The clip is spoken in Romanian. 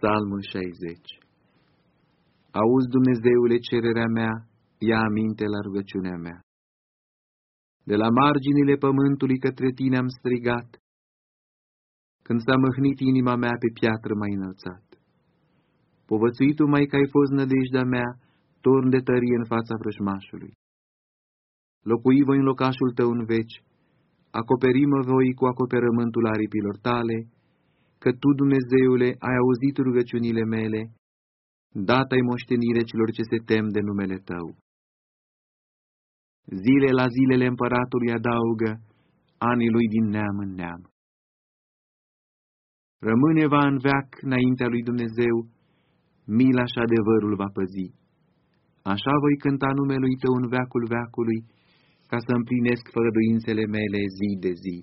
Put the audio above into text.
Psalmul 60 Auzi, Dumnezeule, cererea mea, ia aminte la rugăciunea mea. De la marginile pământului către tine am strigat, când s-a mâhnit inima mea pe piatră mai înălțat. Povățuitul mai că ai fost nădejdea mea, torn de tărie în fața vrăjmașului. Locui voi în locașul tău în veci, acoperimă voi cu acoperământul aripilor tale, că Tu, Dumnezeule, ai auzit rugăciunile mele, data-i moștenire celor ce se tem de numele Tău. Zile la zilele împăratului adaugă, anii lui din neam în neam. Rămâne va în veac înaintea lui Dumnezeu, mila și adevărul va păzi. Așa voi cânta numelui Tău în veacul veacului, ca să împlinesc făgăduințele mele zi de zi.